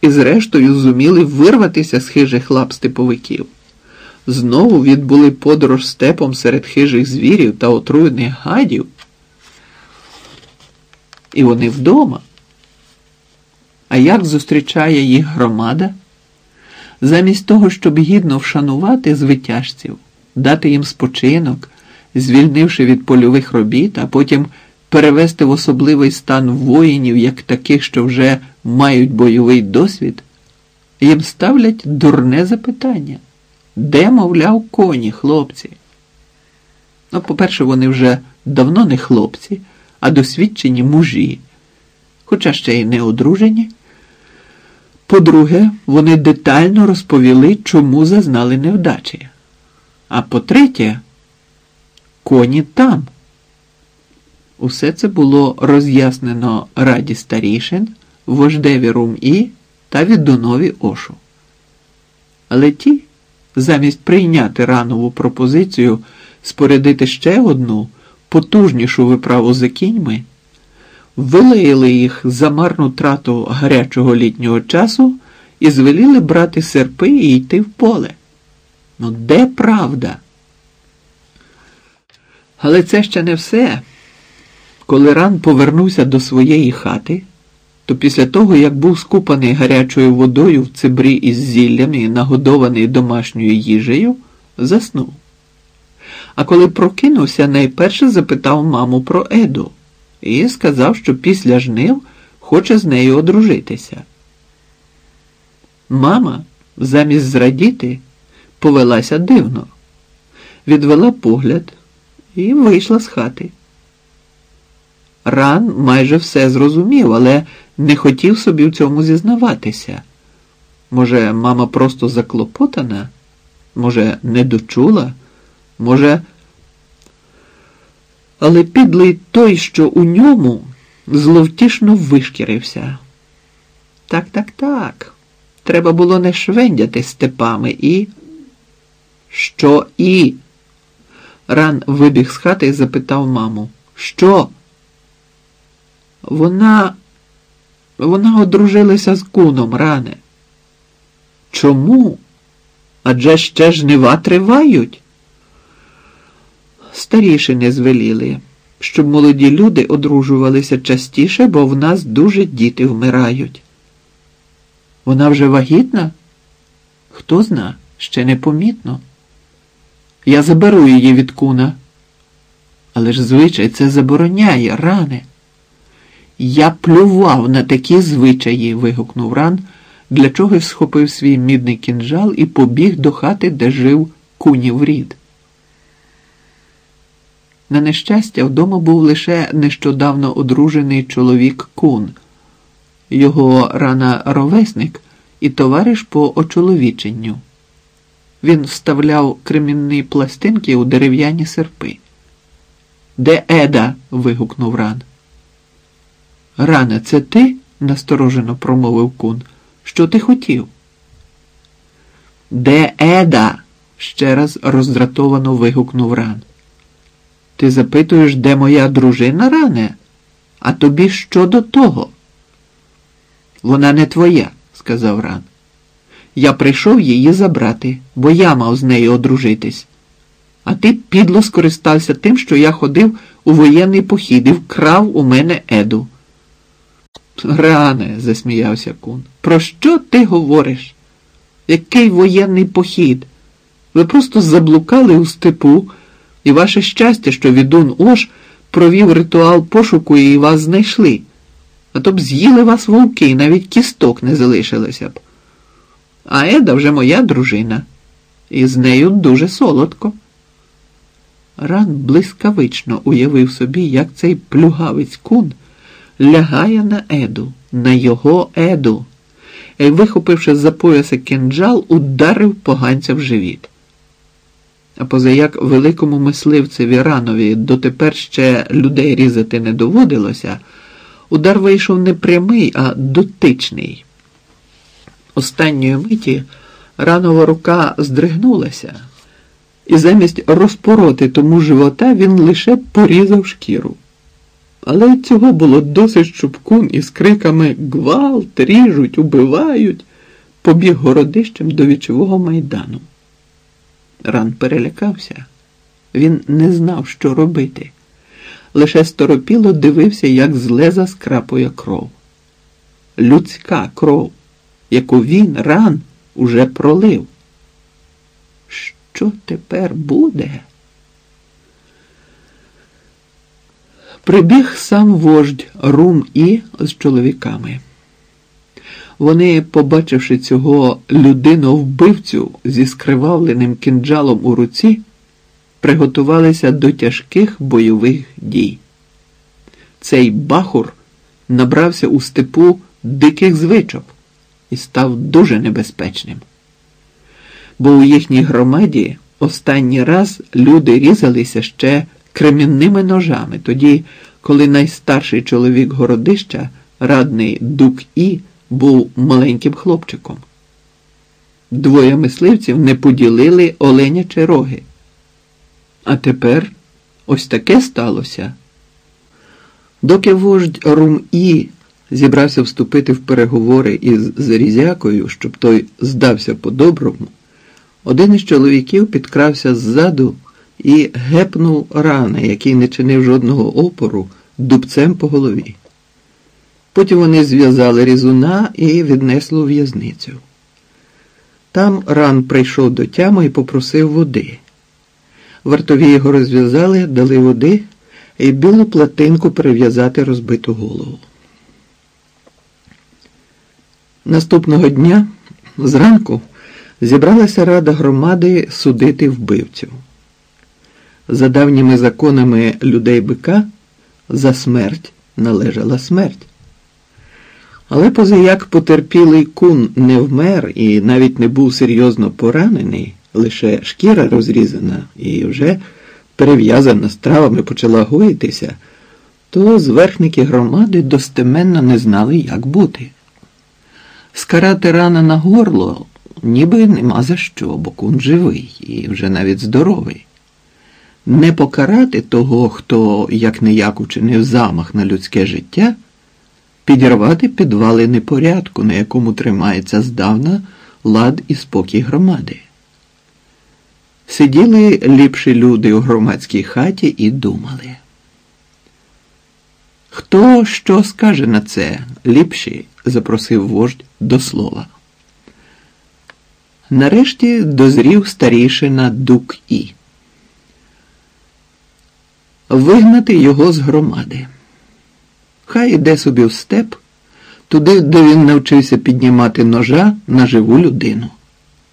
і, зрештою, зуміли вирватися з хижих лап степовиків. Знову відбули подорож степом серед хижих звірів та отруєних гадів. І вони вдома. А як зустрічає їх громада? Замість того, щоб гідно вшанувати звитяжців, дати їм спочинок, звільнивши від польових робіт, а потім перевести в особливий стан воїнів, як таких, що вже мають бойовий досвід, їм ставлять дурне запитання. Де, мовляв, коні, хлопці? Ну, по-перше, вони вже давно не хлопці, а досвідчені мужі, хоча ще й не одружені. По-друге, вони детально розповіли, чому зазнали невдачі. А по-третє, коні там. Усе це було роз'яснено раді старішин, вождеві Рум-І та відунові Ошу. Але ті, замість прийняти ранову пропозицію спорядити ще одну потужнішу виправу за кіньми, вилаїли їх за марну трату гарячого літнього часу і звеліли брати серпи і йти в поле. Ну, де правда? Але це ще не все. Коли ран повернувся до своєї хати, то після того, як був скупаний гарячою водою в цибрі із зіллям і нагодований домашньою їжею, заснув. А коли прокинувся, найперше запитав маму про Еду і сказав, що після жнив хоче з нею одружитися. Мама, замість зрадіти, повелася дивно, відвела погляд і вийшла з хати. Ран майже все зрозумів, але не хотів собі в цьому зізнаватися. Може, мама просто заклопотана, може, не дочула, може. Але підлий той, що у ньому, зловтішно вишкірився. Так, так, так. Треба було не швендяти степами і. Що і? Ран вибіг з хати і запитав маму. Що? Вона. Вона одружилася з куном ране. Чому? Адже ще жнива тривають. Старішини звеліли, щоб молоді люди одружувалися частіше, бо в нас дуже діти вмирають. Вона вже вагітна? Хто зна, ще непомітно. Я заберу її від куна. Але ж звичай це забороняє ране. Я плював на такі звичаї. вигукнув ран, для чого схопив свій мідний кінжал і побіг до хати, де жив кунів рід. На нещастя, вдома був лише нещодавно одружений чоловік кун, його рана ровесник і товариш по очоловіченню. Він вставляв кремінні пластинки у дерев'яні серпи. Де Еда? вигукнув ран. Ране, це ти? насторожено промовив кун. Що ти хотів? Де Еда? ще раз роздратовано вигукнув ран. Ти запитуєш, де моя дружина ране? А тобі що до того? Вона не твоя, сказав ран. Я прийшов її забрати, бо я мав з нею одружитись. А ти підло скористався тим, що я ходив у воєнний похід і вкрав у мене еду. Ране, засміявся кун. Про що ти говориш? Який воєнний похід? Ви просто заблукали у степу, і ваше щастя, що відун Ош провів ритуал пошуку і вас знайшли. А то б з'їли вас вовки і навіть кісток не залишилося б. А Еда вже моя дружина, і з нею дуже солодко. Ран блискавично уявив собі, як цей плюгавець кун лягає на еду, на його еду, і, вихопивши з-за пояса кинджал, ударив поганця в живіт. А позаяк великому мисливцеві ранові дотепер ще людей різати не доводилося, удар вийшов не прямий, а дотичний. Останньої миті ранова рука здригнулася, і замість розпороти тому живота він лише порізав шкіру. Але цього було досить, щоб кун із криками гвалт, ріжуть, убивають, побіг городищем до вічового майдану. Ран перелякався. Він не знав, що робити. Лише сторопіло дивився, як з леза скрапує кров. Людська кров, яку він ран уже пролив. Що тепер буде? Прибіг сам вождь Рум І з чоловіками. Вони, побачивши цього людину вбивцю зі скривавленим кинджалом у руці, приготувалися до тяжких бойових дій. Цей бахур набрався у степу диких звичок і став дуже небезпечним. Бо у їхній громаді останній раз люди різалися ще кремінними ножами, тоді, коли найстарший чоловік городища, радний Дук І, був маленьким хлопчиком. Двоє мисливців не поділили оленячі роги. А тепер ось таке сталося. Доки вождь Рум І зібрався вступити в переговори із Зарізякою, щоб той здався по-доброму, один із чоловіків підкрався ззаду і гепнув рани, який не чинив жодного опору, дубцем по голові. Потім вони зв'язали різуна і віднесли у в'язницю. Там ран прийшов до тями і попросив води. Вартові його розв'язали, дали води і білу платинку перев'язати розбиту голову. Наступного дня зранку зібралася рада громади судити вбивцю. За давніми законами людей бика за смерть належала смерть. Але позаяк потерпілий кун не вмер і навіть не був серйозно поранений, лише шкіра розрізана і вже перев'язана стравами почала гоїтися, то зверхники громади достеменно не знали, як бути. Скарати рана на горло ніби нема за що, бо кун живий і вже навіть здоровий. Не покарати того, хто як не як учинив замах на людське життя, підірвати підвали непорядку, на якому тримається здавна лад і спокій громади. Сиділи ліпші люди у громадській хаті і думали. Хто що скаже на це, ліпші? запросив вождь до слова. Нарешті дозрів старішина Дук І. Вигнати його з громади. Хай іде собі в степ, туди, де він навчився піднімати ножа на живу людину.